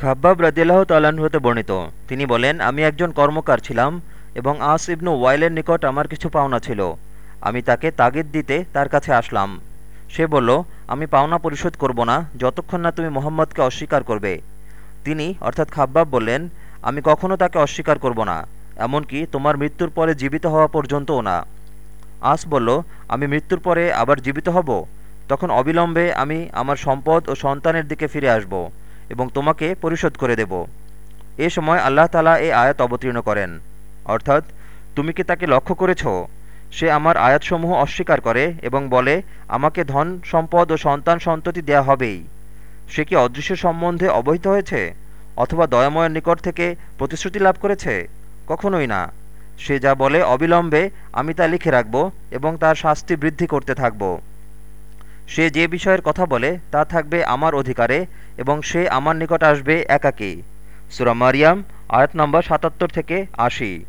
খাব্বাব রাদিয়াল্লাহ তাল্লাহ্ন হতে বর্ণিত। তিনি বলেন, আমি একজন কর্মকার ছিলাম এবং আস ইবনু ওয়াইলের নিকট আমার কিছু পাওনা ছিল। আমি তাকে তাগিদ দিতে তার কাছে আসলাম। সে বলল, আমি পাওনা পরিশোধ করব না, যতক্ষণ না তুমি মোহাম্মদকে অস্বীকার করবে। তিনি, অর্থাৎ খাব্বাব বললেন, আমি কখনও তাকে অস্বীকার করব না, এমনকি তোমার মৃত্যুর পরে জীবিত হওয়া পর্যন্তও না। আস বলল, আমি মৃত্যুর পরে আবার জীবিত হব? তখন অবিলম্বে আমি আমার সম্পদ ও সন্তানের দিকে ফিরে আসব। এবং তোমাকে পরিশোধ করে দেব। এ সময় আল্লাহ তালা এই আয়াত অবতীর্ণ করেন। অর্থাৎ, তুমি কি তাকে লক্ষ্য করেছ? সে আমার আয়াতসমূহ অস্বীকার করে এবং বলে, আমাকে ধন, সম্পদ ও সন্তান সন্ততি দেয়া হবেই। সে কি অদৃশ্য সম্বন্ধে অবহিত হয়েছে? অথবা দয়াময়ের নিকট থেকে প্রতিশ্রুতি লাভ করেছে? কখনোই না। সে যা বলে অবিলম্বে আমি তা লিখে রাখব এবং তার শাস্তি বৃদ্ধি করতে থাকব। সে যে বিষয়ের কথা বলে, তা থাকবে আমার অধিকারে এবং সে আমার নিকট আসবে একাকী। সুরা মারিয়াম, আয়াত নম্বর সাতাত্তর থেকে আশি।